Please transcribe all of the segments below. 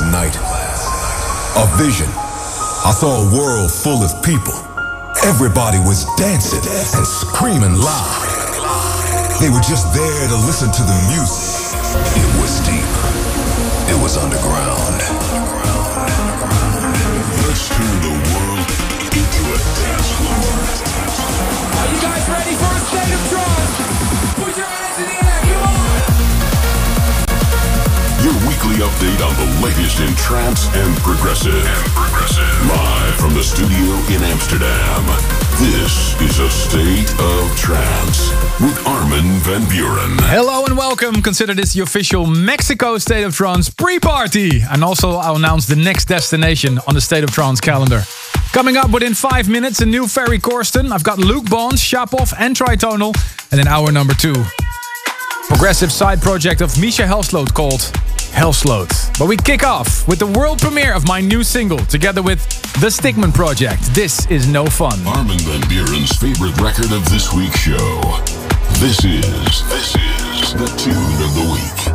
last night. A vision. I saw a world full of people. Everybody was dancing and screaming loud. They were just there to listen to the music. It was deep. It was underground. Weekly update on the latest in trance and progressive. And progressive. Live from the studio in Amsterdam. This is a state of trance with Armin van Buuren. Hello and welcome. Consider this the official Mexico State of Trance pre-party. And also I'll announce the next destination on the State of Trance calendar. Coming up within five minutes, a new Ferry Corsten. I've got Luke Bonds, Shapov and Tritonal. And in hour number two, progressive side project of Misja Helsloot called Helsloot. But we kick off with the world premiere of my new single together with The Stickmen Project. This is no fun. Armin van Buuren's favorite record of this week's show. This is this is the tune of the week.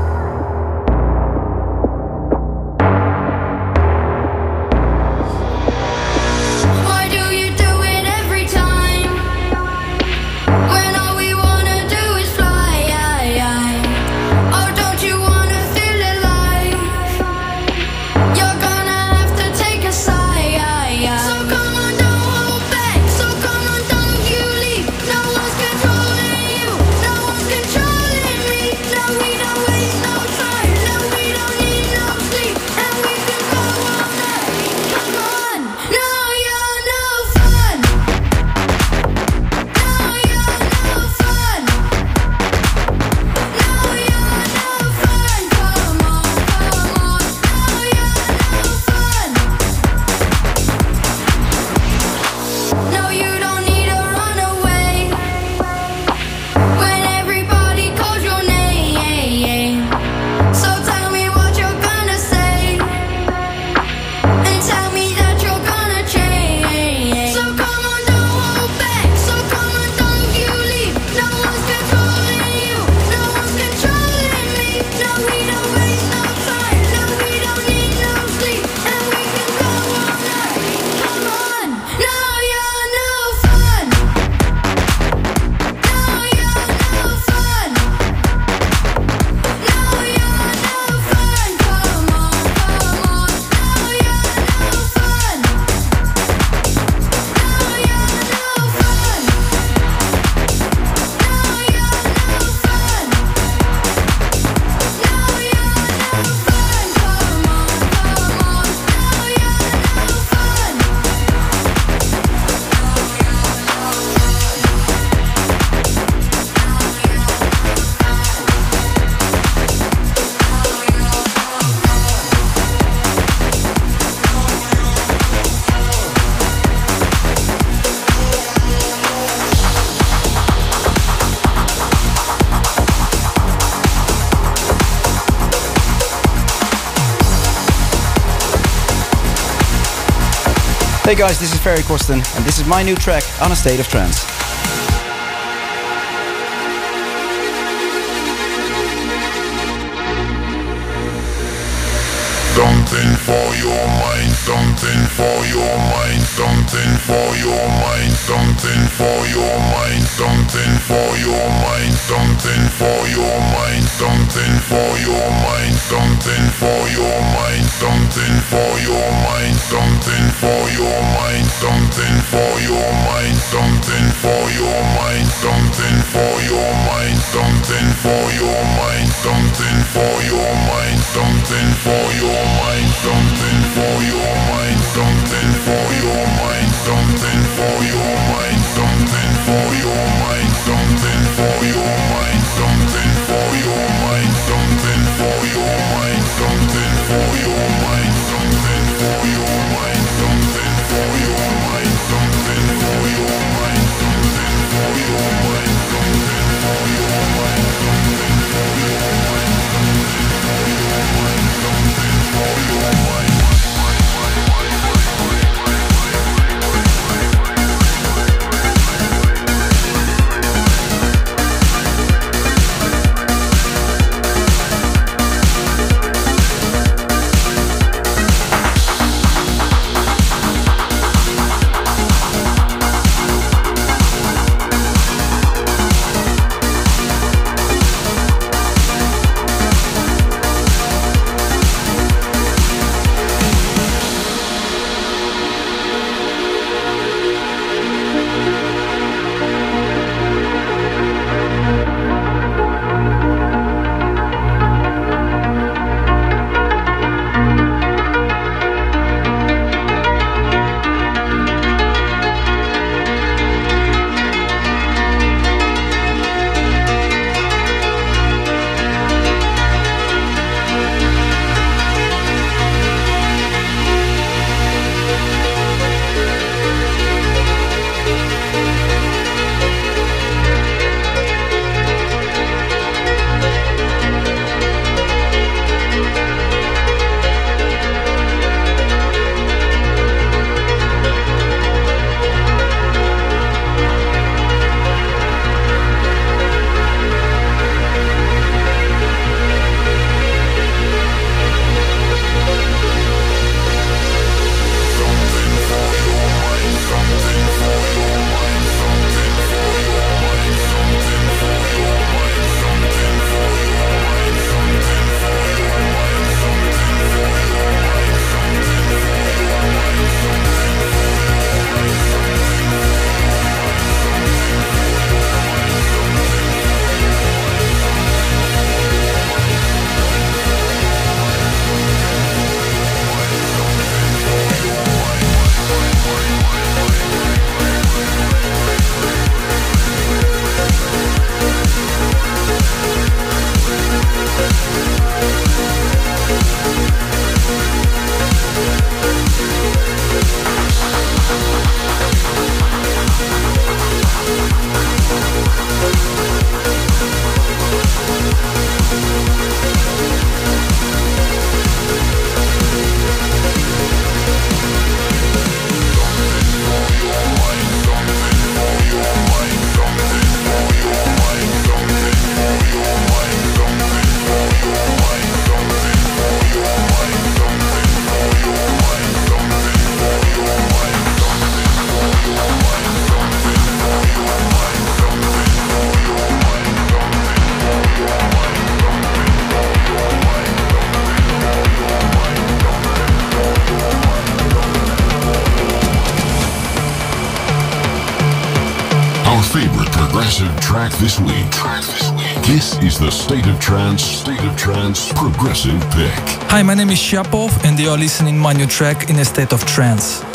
Hey guys, this is Ferry Corsten, and this is my new track on a state of trance. Something for your mind, something for your mind, something for your mind, something for your mind, something for your mind, something for your mind, something for your mind, something for your mind, something for your mind, something for your mind, something for your mind, something for your mind, something for your mind, something for your mind, something for your mind, something for your mind, something for your mind, something for your mind, something for your mind, something for your mind, this week. This is the State of Trance, State of Trance Progressive Pick. Hi, my name is Shapov, and you are listening my new track in a state of trance.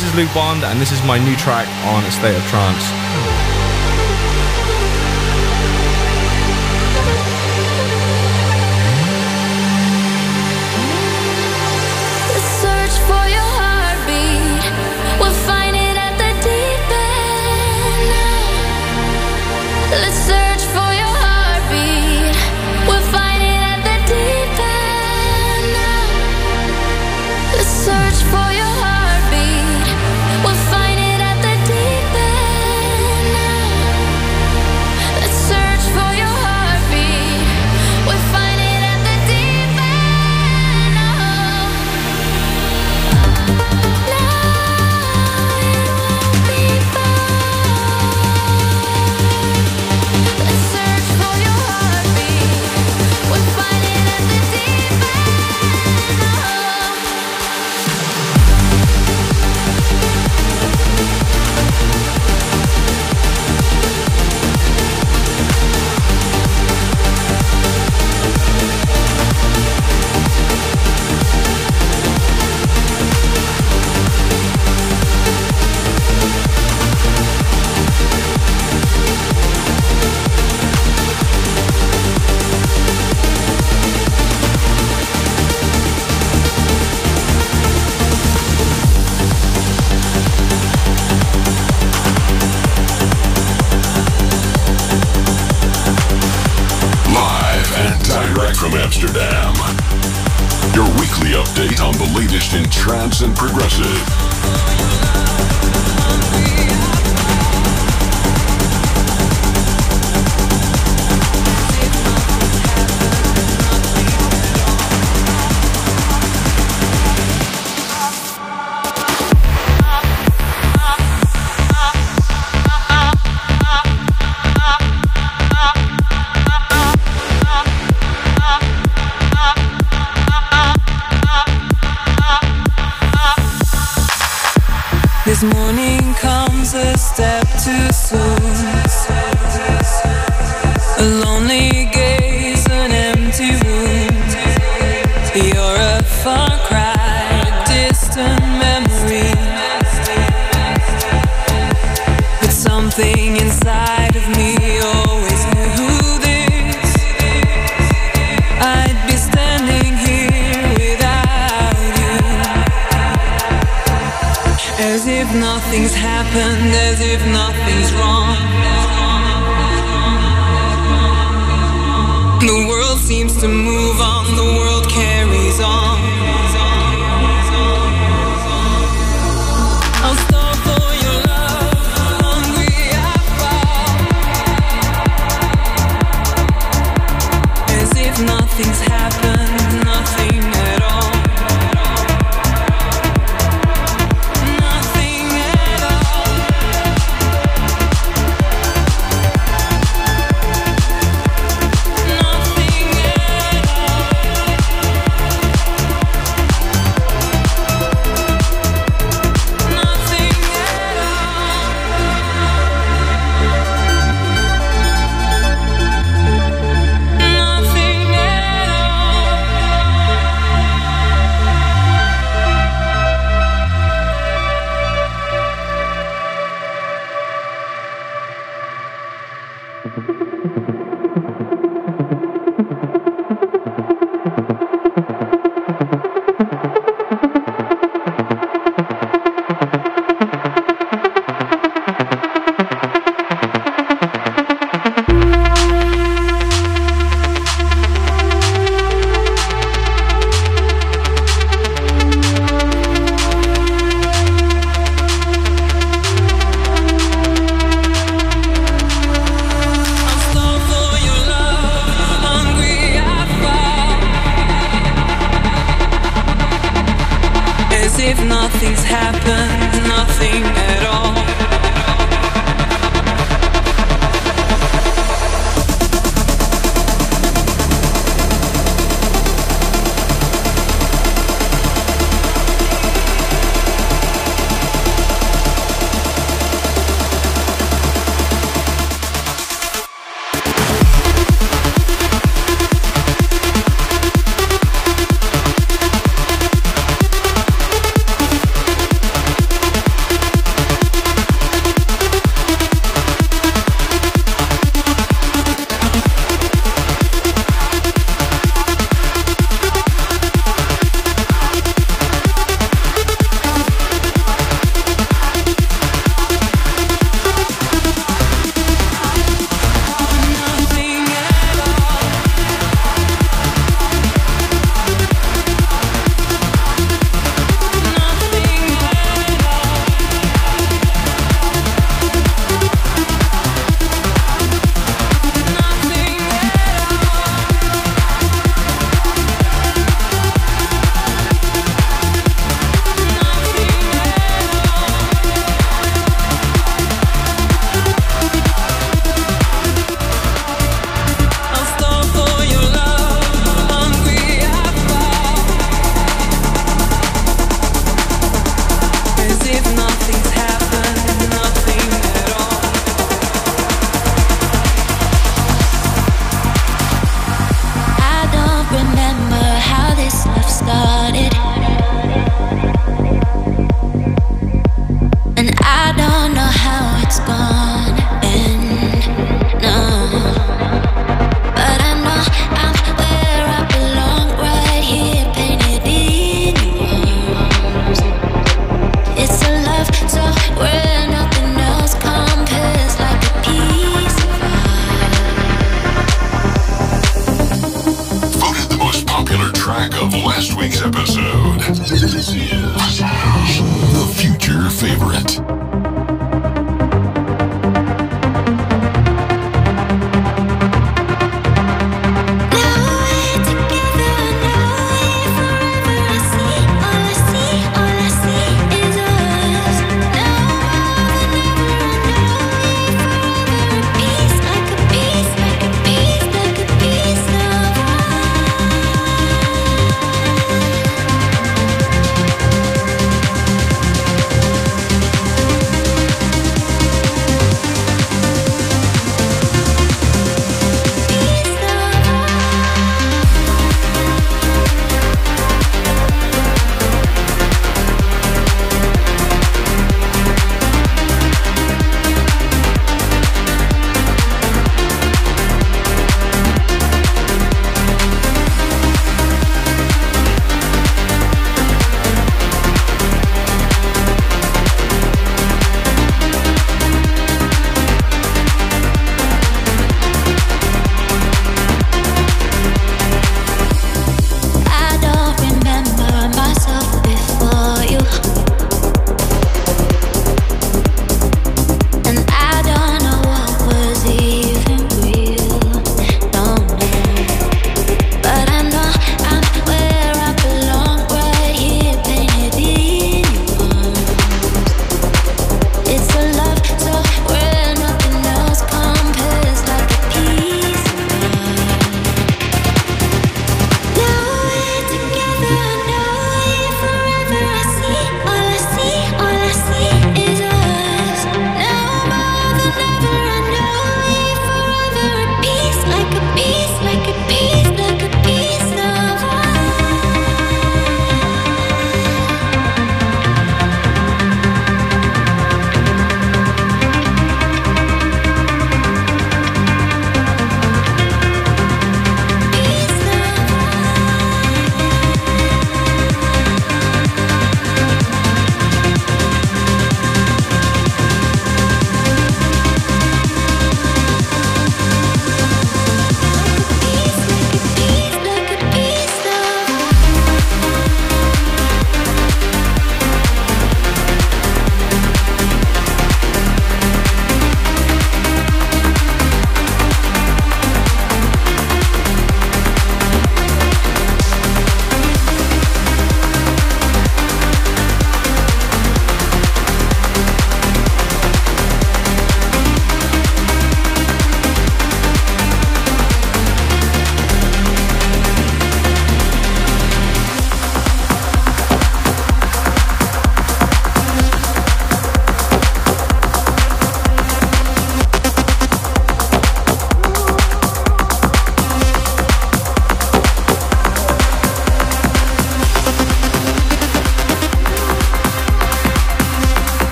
This is Luke Bond, and this is my new track on State of Trance.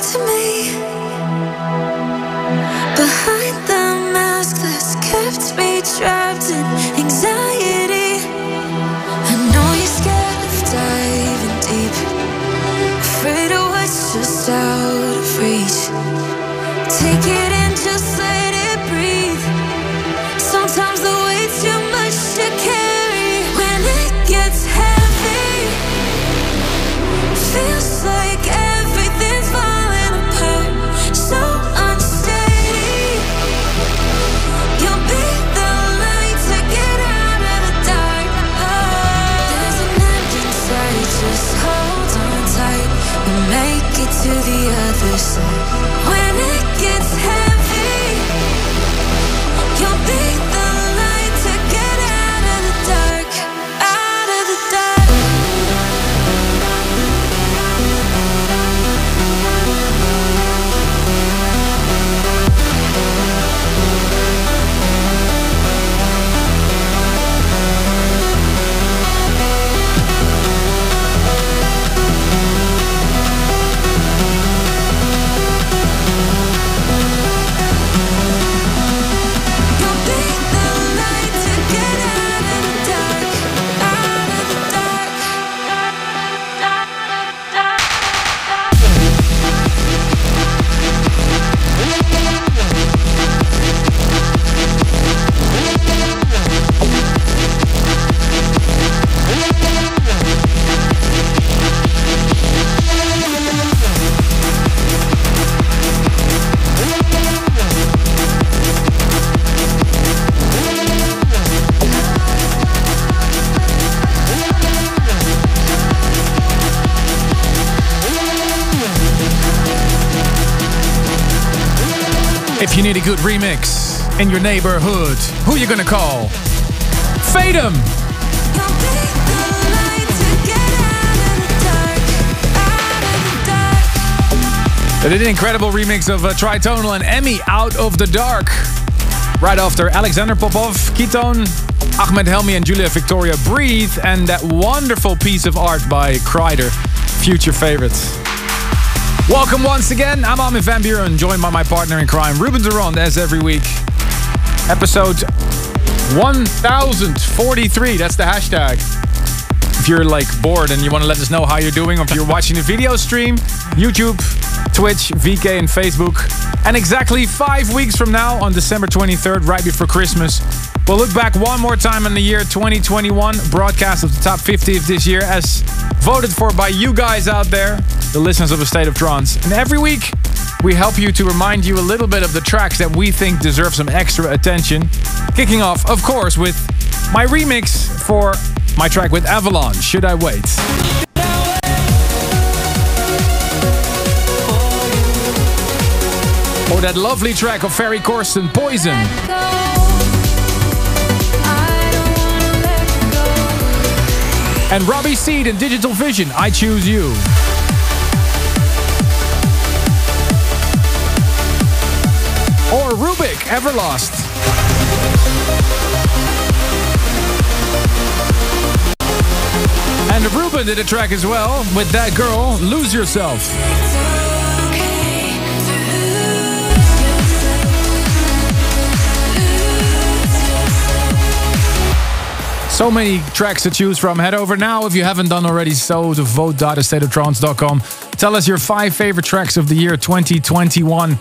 To me. Other Good remix in your neighborhood, who you gonna call? Fatum! They did an incredible remix of uh, Tritonal and Emmy Out of the Dark. Right after Alexander Popov, Ketone, Ahmed Helmy, and Julia Victoria Breathe, and that wonderful piece of art by Kreider, future favorites. Welcome once again. I'm Armin van Buuren, joined by my partner in crime, Ruben de Ronde, as every week. Episode 1043, that's the hashtag. If you're like bored and you want to let us know how you're doing, or if you're watching the video stream, YouTube, Twitch, VK, and Facebook. And exactly five weeks from now, on December 23rd, right before Christmas, we'll look back one more time in the year 2021, broadcast of the top 50 of this year, as voted for by you guys out there, the listeners of A State of Trance. And every week, we help you to remind you a little bit of the tracks that we think deserve some extra attention. Kicking off, of course, with my remix for my track with Avalon, Should I Wait? Or that lovely track of Ferry Corsten, Poison. And Robbie Seed and Digital Vision, I Choose You. Or Rubik, Everlast. And Ruben did a track as well with that girl, Lose Yourself. So many tracks to choose from. Head over now if you haven't done already so to vote.astateoftrance.com. Tell us your five favorite tracks of the year 2021.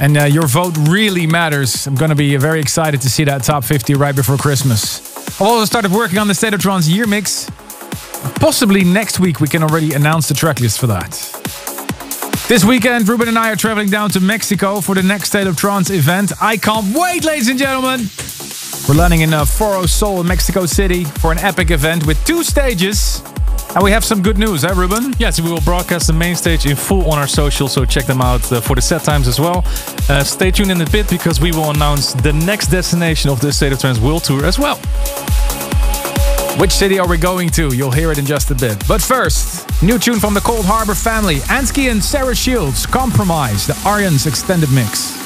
And uh, your vote really matters. I'm going to be very excited to see that top 50 right before Christmas. I've also started working on the State of Trance year mix. Possibly next week we can already announce the tracklist for that. This weekend, Ruben and I are traveling down to Mexico for the next State of Trance event. I can't wait, ladies and gentlemen! We're landing in uh, Foro Sol in Mexico City for an epic event with two stages. And we have some good news, eh, Ruben? Yes, we will broadcast the main stage in full on our social, so check them out uh, for the set times as well. Uh, stay tuned in a bit because we will announce the next destination of the State of Trance World Tour as well. Which city are we going to? You'll hear it in just a bit. But first, new tune from the Coldharbour family Ansky and Sarah Shields, Compromise, the Aryans extended mix.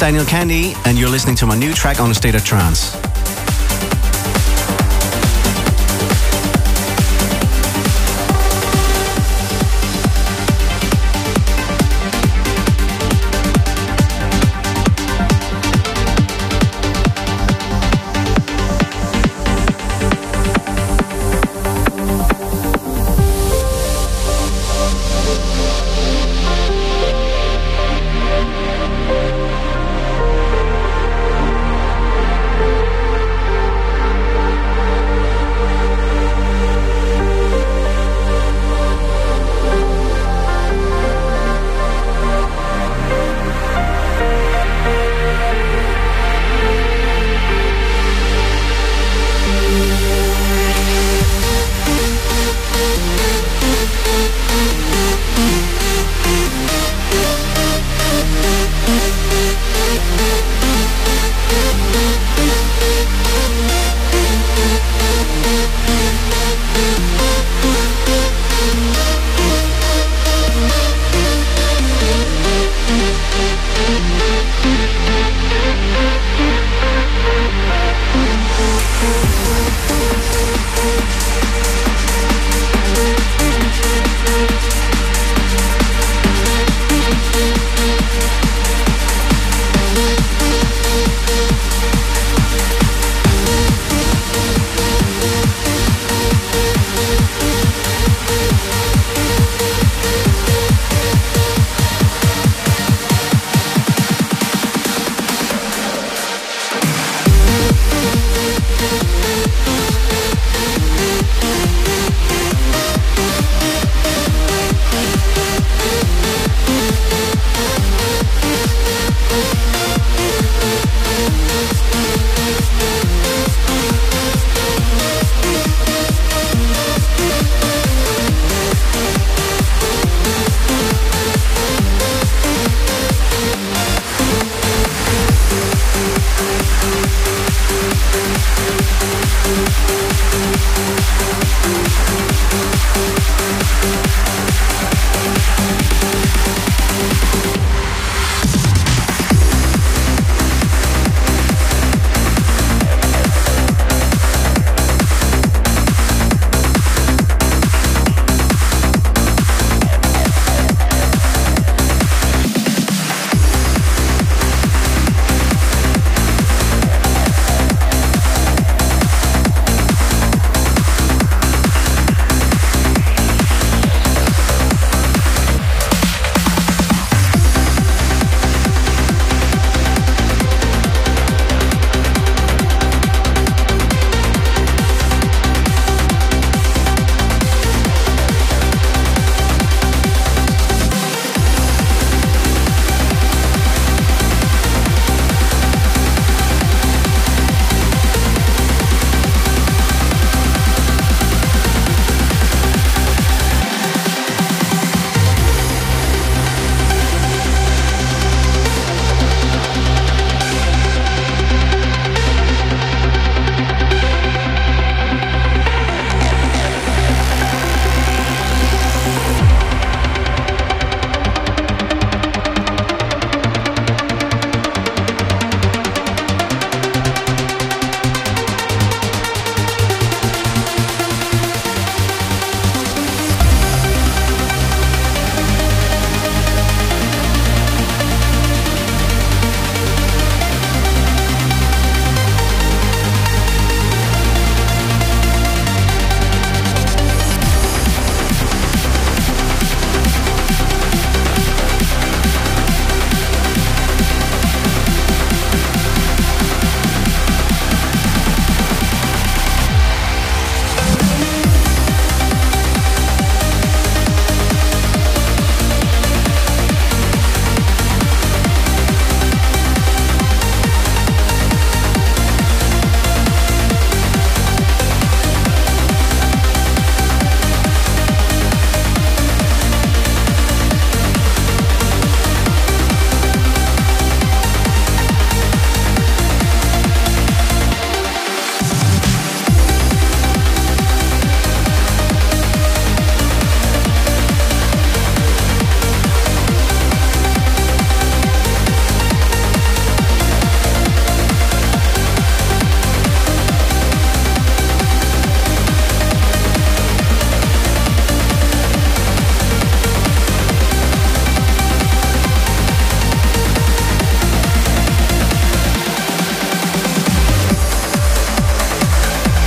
Daniel Kandi, and you're listening to my new track on a state of trance.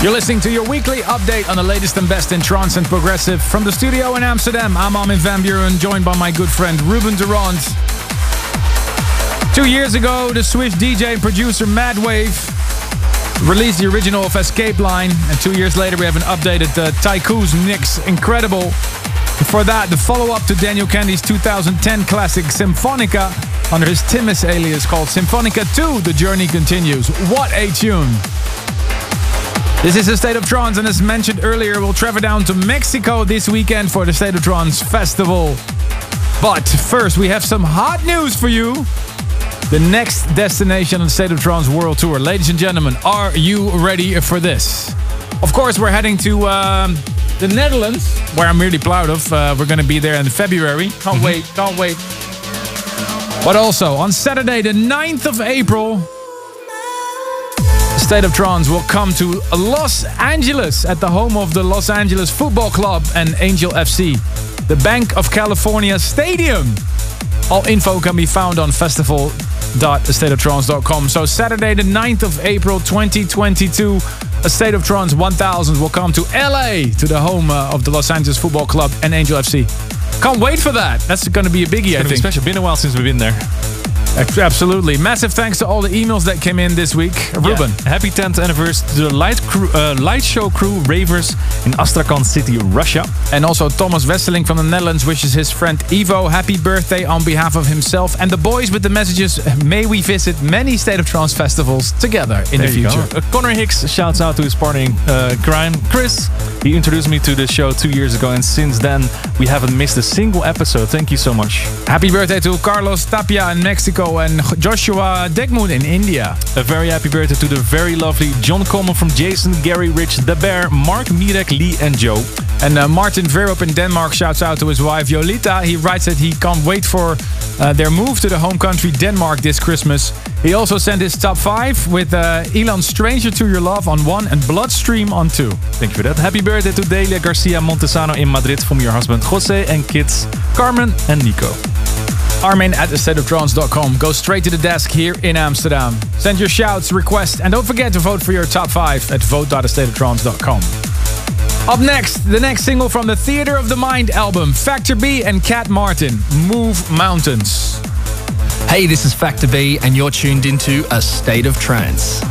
You're listening to your weekly update on the latest and best in trance and progressive. From the studio in Amsterdam, I'm Armin van Buuren, joined by my good friend Ruben de Ronde. Two years ago, the Swiss DJ and producer Madwave released the original of Escape Line, and two years later, we have an updated uh, Tycoos mix. Incredible. Before that, the follow up to Daniel Kandi's 2010 classic Symphonica under his Timus alias called Symphonica 2 The Journey Continues. What a tune! This is the State of Trance, and as mentioned earlier, we'll travel down to Mexico this weekend for the State of Trance Festival. But first, we have some hot news for you. The next destination on the State of Trance World Tour. Ladies and gentlemen, are you ready for this? Of course, we're heading to um, the Netherlands, where I'm really proud of. Uh, we're going to be there in February. Can't wait, can't wait. But also, on Saturday, the 9th of April, State of Trance will come to Los Angeles at the home of the Los Angeles Football Club and Angel FC, the Banc of California Stadium. All info can be found on festival.stateoftrance.com. So Saturday the 9th of April 2022, a State of Trance 1000 will come to LA to the home uh, of the Los Angeles Football Club and Angel FC. Can't wait for that. That's going to be a biggie, I Gonna be think. special. Been a while since we've been there. Absolutely. Massive thanks to all the emails that came in this week. Ruben. Yeah. Happy 10th anniversary to the light, crew, uh, light show crew Ravers in Astrakhan City, Russia. And also Thomas Wesseling from the Netherlands wishes his friend Ivo happy birthday on behalf of himself and the boys with the messages May we visit many State of Trance festivals together in There the future. go. Uh, Connor Hicks shouts out to his partner uh, crime, Chris. He introduced me to the show two years ago, and since then we haven't missed a single episode. Thank you so much. Happy birthday to Carlos Tapia in Mexico and Joshua Degmoon in India. A very happy birthday to the very lovely John Coleman from Jason, Gary, Rich, The Bear, Mark, Mirek, Lee, and Joe. And uh, Martin Verup in Denmark shouts out to his wife Yolita. He writes that he can't wait for uh, their move to the home country Denmark this Christmas. He also sent his top five with uh, Elon Stranger to Your Love on one and Bloodstream on two. Thank you for that. Happy birthday to Delia Garcia Montesano in Madrid from your husband Jose and kids Carmen and Nico. Armin at thestateoftrance.com. Go straight to the desk here in Amsterdam. Send your shouts, requests, and don't forget to vote for your top five at vote.thestateoftrance.com. Up next, the next single from the Theater of the Mind album, Factor B and Cat Martin, Move Mountains. Hey, this is Factor B, and you're tuned into A State of Trance.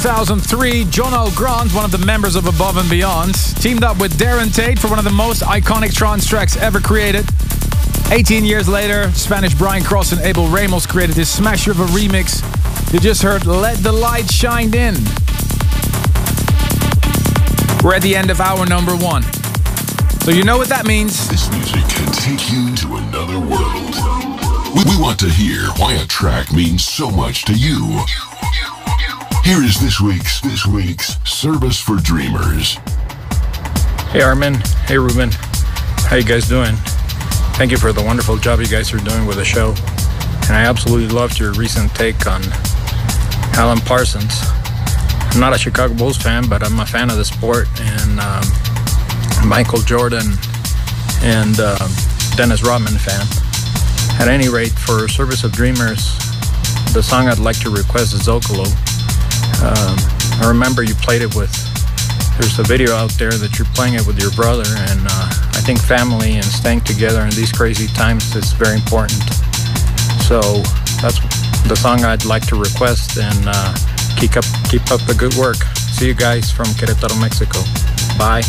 2003, Jono Grant, one of the members of Above and Beyond, teamed up with Darren Tate for one of the most iconic trance tracks ever created. 18 years later, Spanish Brian Cross and Abel Ramos created this smasher of a remix. You just heard Let the Light Shine In. We're at the end of hour number one. So you know what that means. This music can take you to another world. We want to hear why a track means so much to you. Here is this week's this week's service for dreamers. Hey Armin, hey Ruben, how you guys doing? Thank you for the wonderful job you guys are doing with the show. And I absolutely loved your recent take on Alan Parsons. I'm not a Chicago Bulls fan, but I'm a fan of the sport and um, Michael Jordan and um Dennis Rodman fan. At any rate, for Service of Dreamers, the song I'd like to request is Zocalo. Um, I remember you played it with. There's a video out there that you're playing it with your brother, and uh, I think family and staying together in these crazy times is very important. So that's the song I'd like to request, and uh, keep up keep up the good work. See you guys from Querétaro, Mexico. Bye.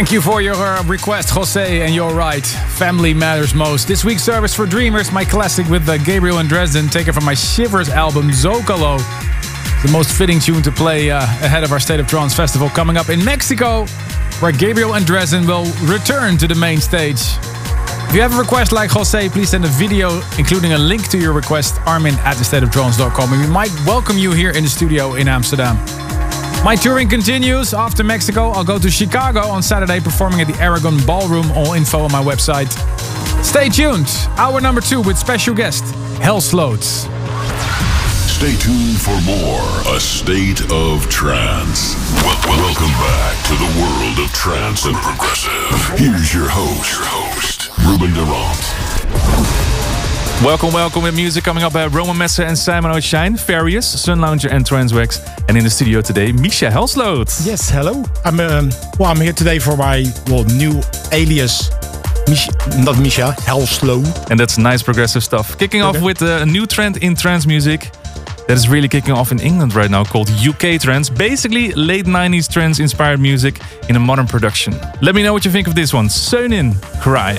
Thank you for your uh, request, Jose, and you're right. Family matters most. This week's service for Dreamers, my classic with uh, Gabriel and Dresden, taken from my Shivers album, Zocalo. The most fitting tune to play uh, ahead of our State of Trance festival coming up in Mexico, where Gabriel and Dresden will return to the main stage. If you have a request like Jose, please send a video including a link to your request, armin at thestateoftrance.com, and we might welcome you here in the studio in Amsterdam. My touring continues. After Mexico, I'll go to Chicago on Saturday performing at the Aragon Ballroom. All info on my website. Stay tuned. Hour number two with special guest, Helsloot. Stay tuned for more A State of Trance. Wel- wel- welcome back to the world of trance and progressive. Here's your host, your host, Ruben de Ronde. Welcome, welcome with music coming up by Roman Messer and Simon O'Shine, Farius, Sunlounger and Transwax. And in the studio today, Misja Helsloot. Yes, hello. I'm um, well. I'm here today for my well new alias, Mich- not Misja Helsloot. And that's nice progressive stuff. Kicking off with uh, a new trend in trance music that is really kicking off in England right now called UK trance. Basically, late 90s trance inspired music in a modern production. Let me know what you think of this one. Sonin Cry.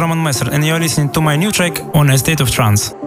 Roman Messer, and you're listening to my new track on A State of Trance.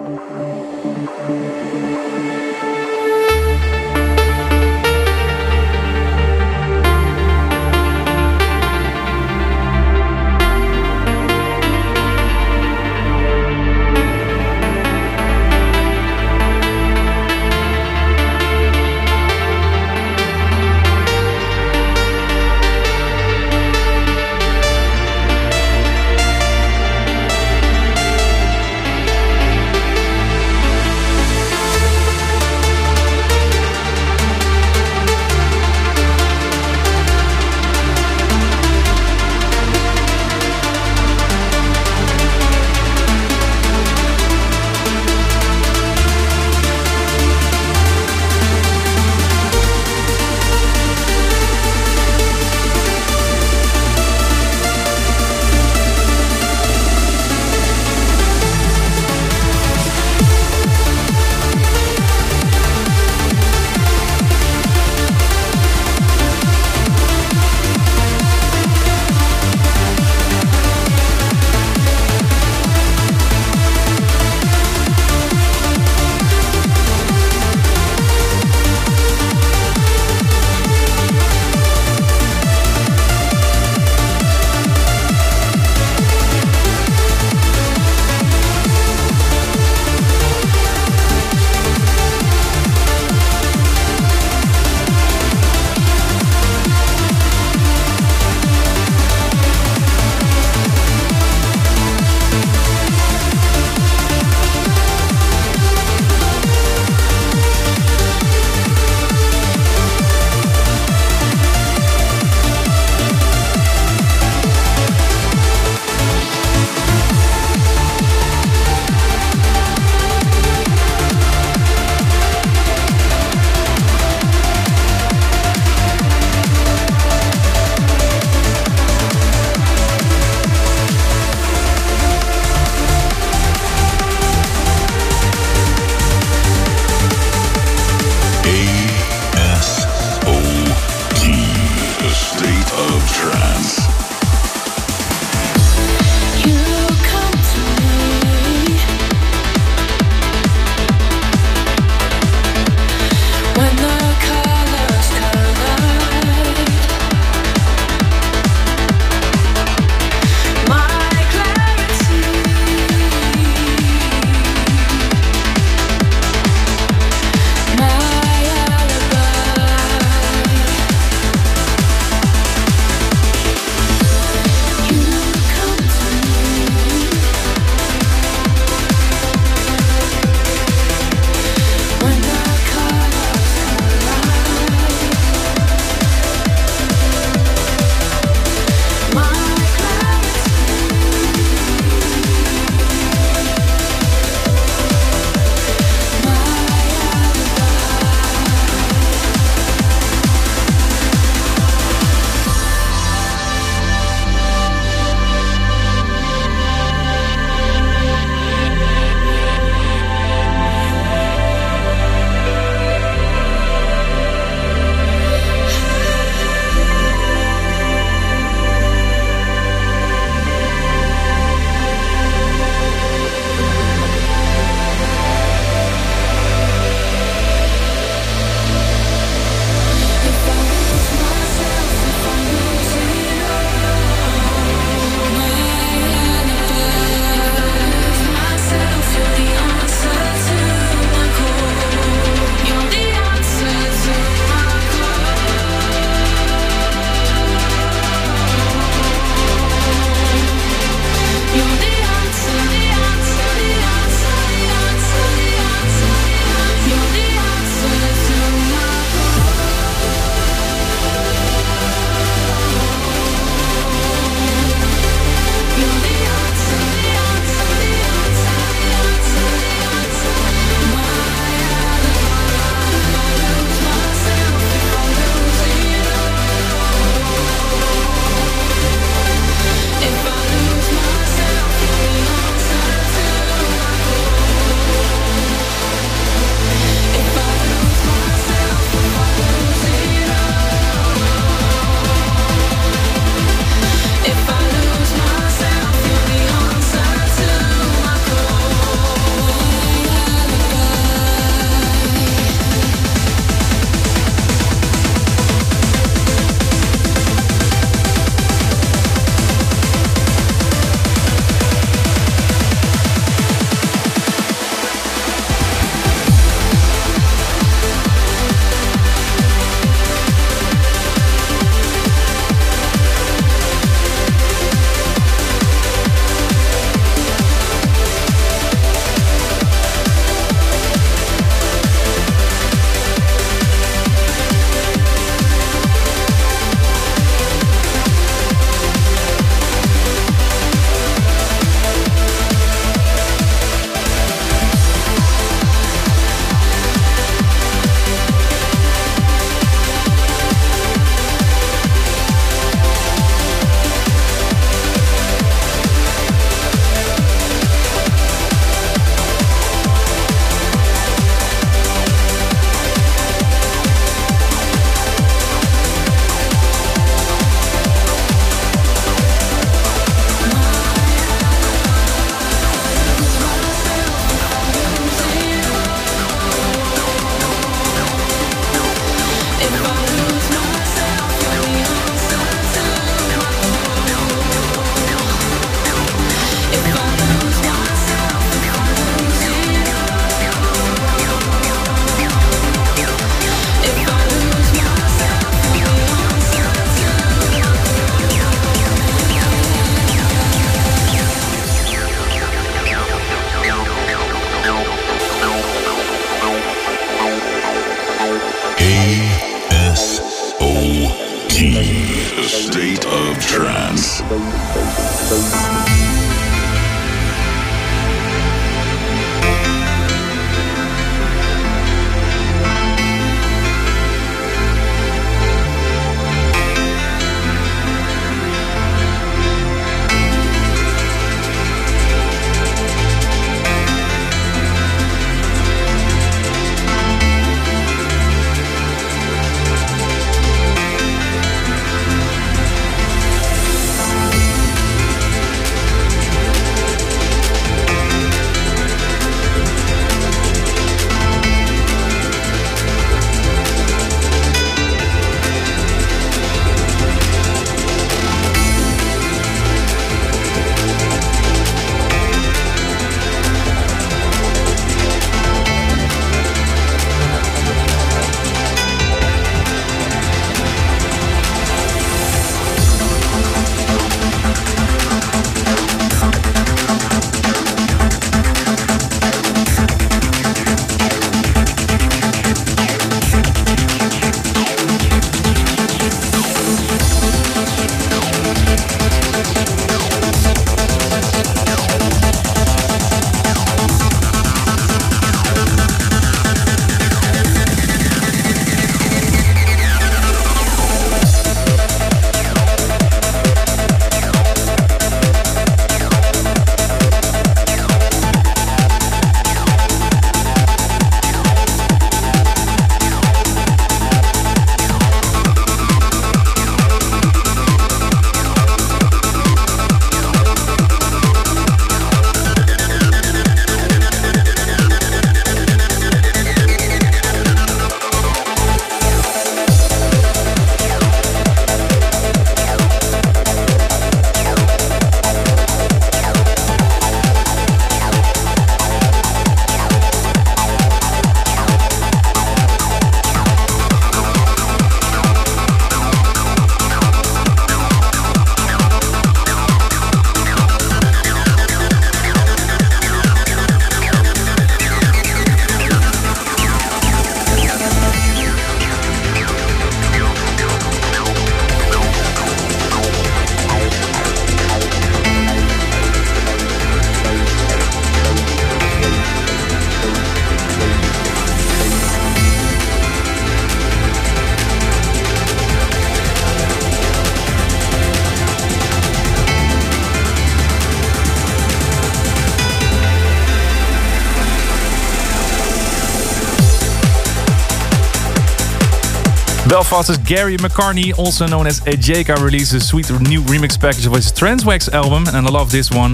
Belfast's Gary McCartney, also known as Ejeka, released a sweet new remix package of his Transwax album, and I love this one.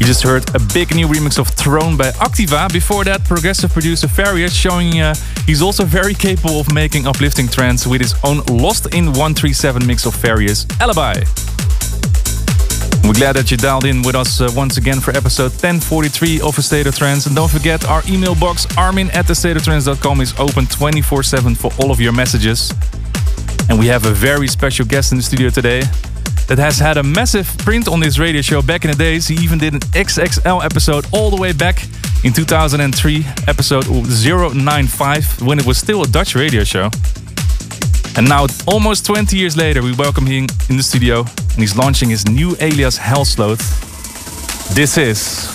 You just heard a big new remix of Throne by Activa. Before that, progressive producer Farius showing uh, he's also very capable of making uplifting trance with his own Lost in 137 mix of Farius Alibi. We're glad that you dialed in with us uh, once again for episode 1043 of A State of Trance. And don't forget, our email box, armin at thestateoftrance.com, is open 24 7 for all of your messages. And we have a very special guest in the studio today that has had a massive print on this radio show back in the days. He even did an XXL episode all the way back in 2003, episode 095, when it was still a Dutch radio show. And now, almost 20 years later, we welcome him in the studio and he's launching his new alias Helsloot. This is.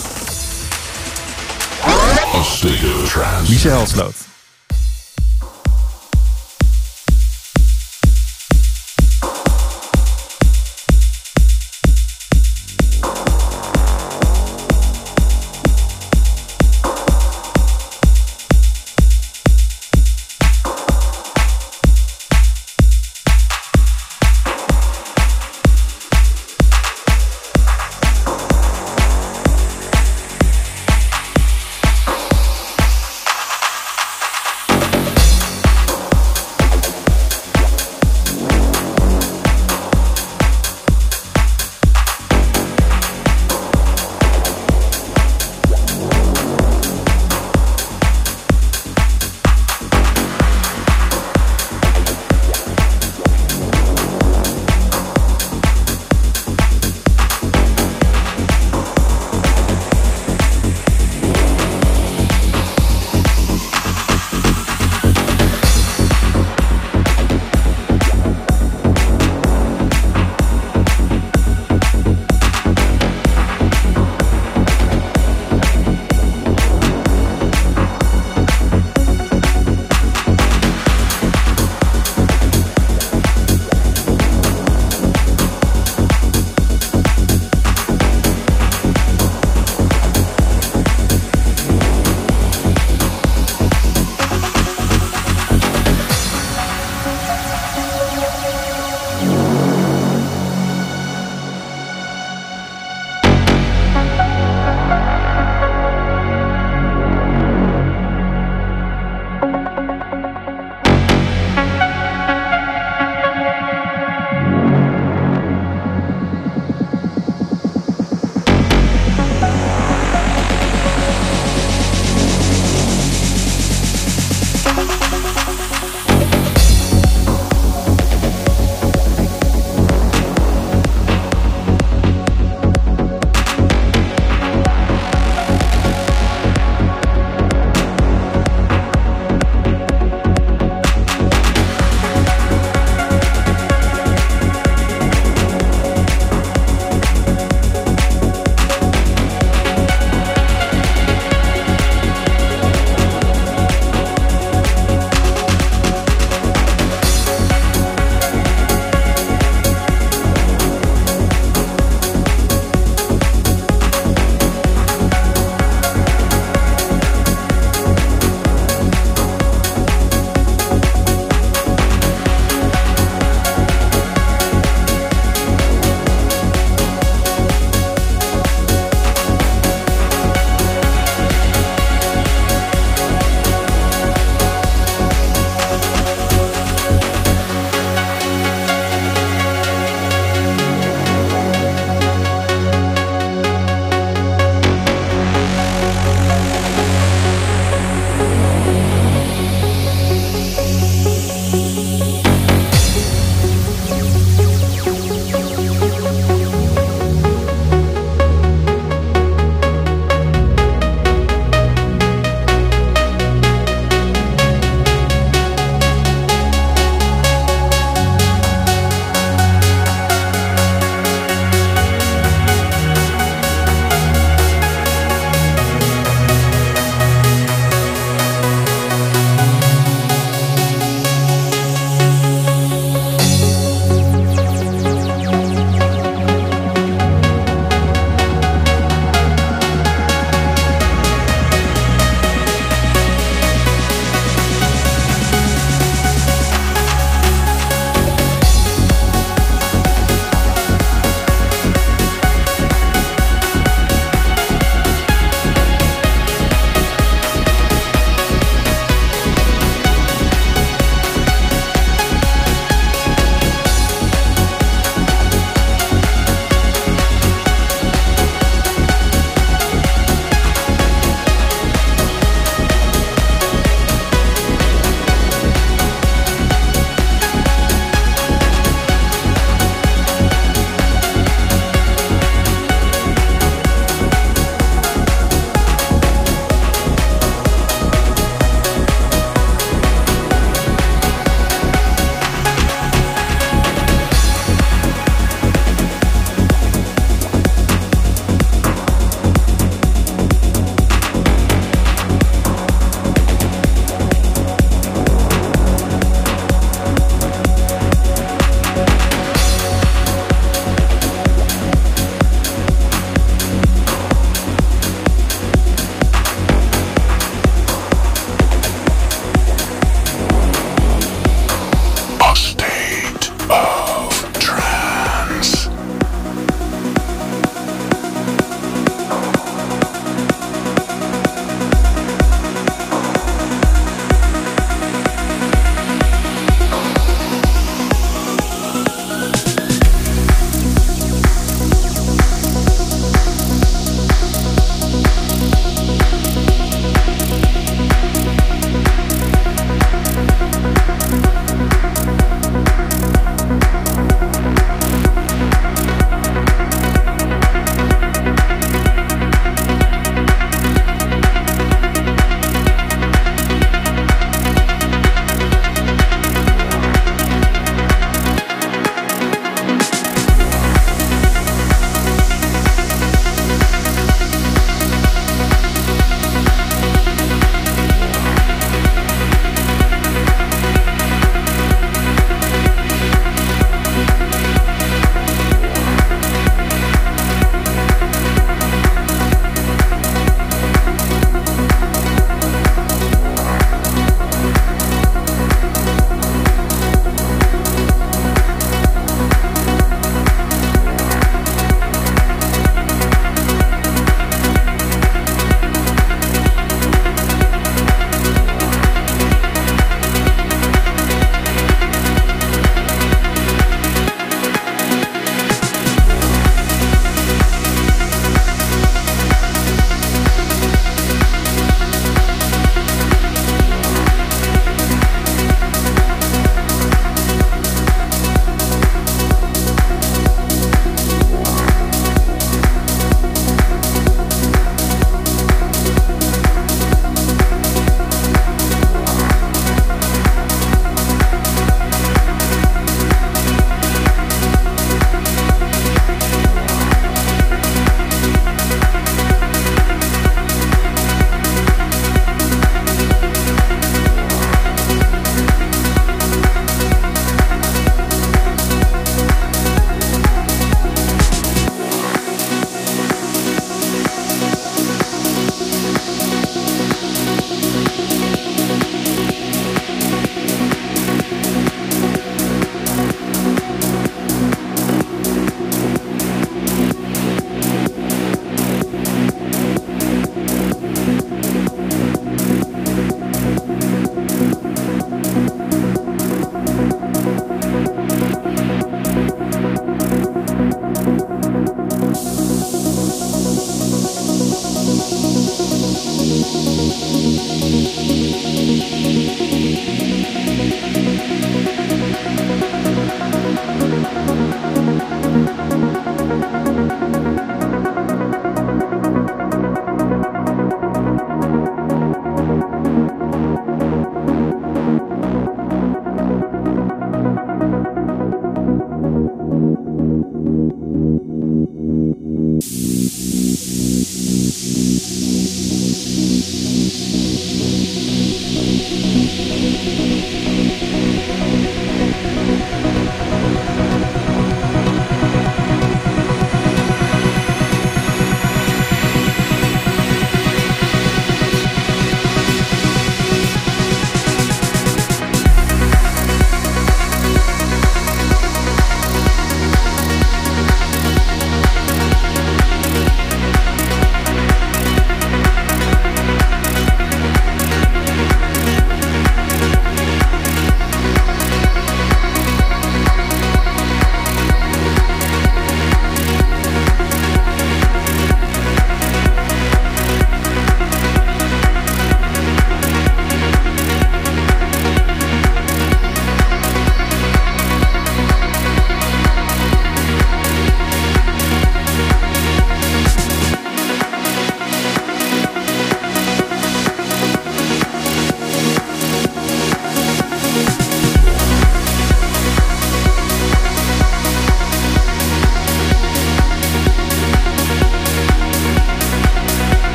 A state of trance. Misja Helsloot.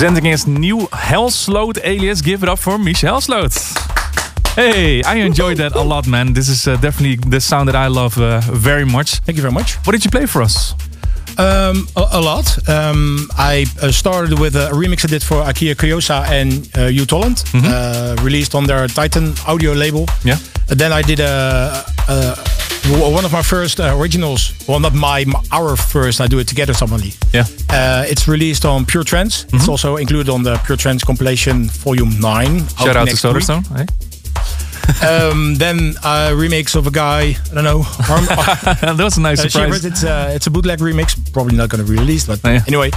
Presenting his new Helsloot alias, give it up for Misja Helsloot. Hey, I enjoyed that a lot, man. This is uh, definitely the sound that I love uh, very much. Thank you very much. What did you play for us? Um, a, a lot. Um, I uh, started with a remix I did for Akira Kayosa and uh, Hugh Tolland, uh, released on their Titan audio label. Yeah. And then I did a, a, one of my first uh, originals. Well, not my, m- our first. I do it together somebody. Yeah. Uh, it's released on Pure Trance. It's also included on the Pure Trance compilation Volume 9. Shout out to. Solarstone. Hey? um, then a remix of a guy, I don't know. Arm, that was a nice uh, surprise. It's, uh, it's a bootleg remix, probably not going to be released, but Yeah. anyway.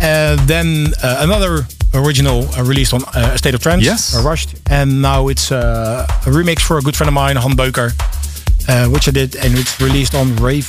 Uh, then uh, another original uh, released on uh, State of Trance, Yes. uh, Rushed. And now it's uh, a remix for a good friend of mine, Han Beuker, uh, which I did, and it's released on Rave.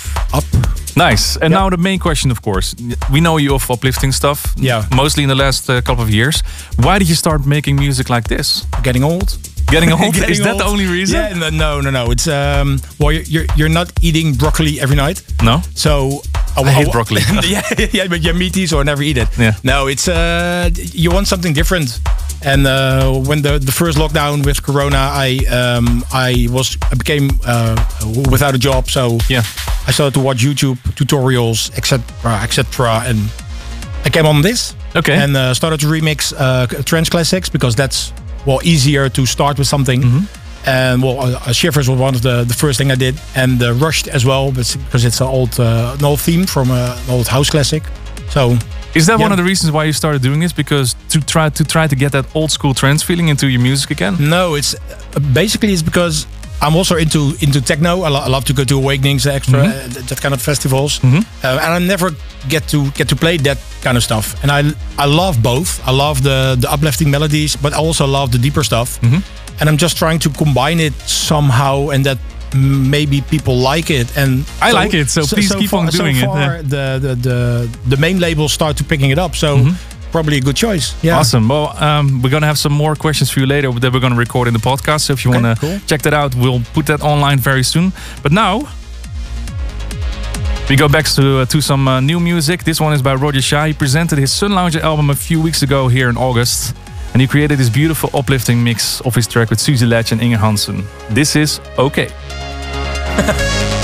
Nice. And now the main question, of course. We know you of uplifting stuff. Yeah. Mostly in the last uh, couple of years. Why did you start making music like this? Getting old. Getting old? Getting Is that the only reason? Yeah, no, no, no. It's um, well, you're you're, you're not eating broccoli every night. No. So I hate broccoli. yeah, yeah, but you meat eats or never eat it. Yeah. No, it's uh, you want something different. And uh, when the, the first lockdown with Corona, I um, I was I became uh, without a job, so yeah, I started to watch YouTube tutorials, etc., etc., and I came on this. Okay. And uh, started to remix uh, trance classics because that's well easier to start with something. Mm-hmm. And well, uh, uh, Shivers was one of the, the first thing I did, and uh, Rushed as well, because it's an old uh, an old theme from uh, an old house classic. So Is that Yeah. one of the reasons why you started doing this? Because to try to try to get that old school trance feeling into your music again? No, it's uh, basically it's because I'm also into into techno. I, lo- I love to go to Awakenings, extra Mhm. uh, that kind of festivals, Mhm. uh, and I never get to get to play that kind of stuff. And I I love both. I love the the uplifting melodies, but I also love the deeper stuff. Mhm. And I'm just trying to combine it somehow, and that maybe people like it. And I like it, so please keep on doing it, so far, yeah. The, the the the main labels start to picking it up. So probably a good choice. Yeah. Awesome. Well, um, we're going to have some more questions for you later that we're going to record in the podcast. So if you Okay, want to cool. check that out, we'll put that online very soon. But now, we go back to, uh, to some uh, new music. This one is by Roger Shah. He presented his Sunlounger album a few weeks ago here in August. And he created this beautiful uplifting mix of his track with Susie Ledge and Inger Hansen. This is Okay.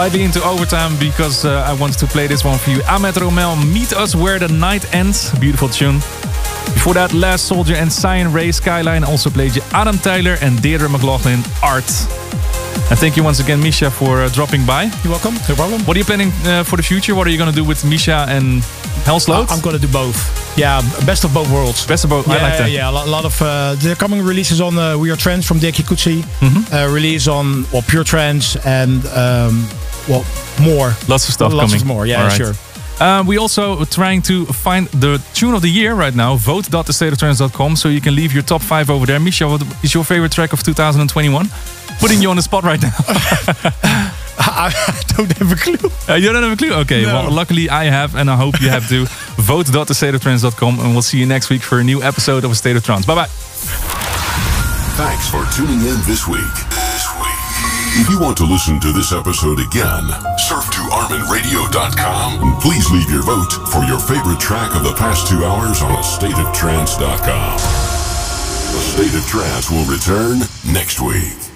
Slightly into overtime because uh, I wanted to play this one for you. Ahmed Romel, Meet Us Where the Night Ends. Beautiful tune. Before that, Last Soldier and Cyan Ray Skyline also played you Adam Tyler and Deirdre McLaughlin Art. And thank you once again, Misja, for uh, dropping by. You're welcome. No problem. What are you planning uh, for the future? What are you going to do with Misja and Helsloot? I'm going to do both. Yeah, best of both worlds. Best of both. Yeah, I like that. Yeah, a lot, a lot of uh, the coming releases on uh, We Are Trends from Dick Kutsi. Mm-hmm. Uh, release on well Pure Trance and um, well more. Lots of stuff Lots coming. of more. Yeah, All right. sure. Uh, we also trying to find the tune of the year right now. Vote.thestateoftrance.com so you can leave your top five over there. Misja, what is your favorite track of 2021? Putting you on the spot right now. I don't have a clue. Uh, you don't have a clue? Okay, No. well, luckily I have, and I hope you have too. Vote.thestateoftrance.com, and we'll see you next week for a new episode of A State of Trance. Bye bye. Thanks for tuning in. This week. If you want to listen to this episode again, surf to ArminRadio.com and please leave your vote for your favorite track of the past two hours on StateOfTrance.com. A State of Trance will return next week.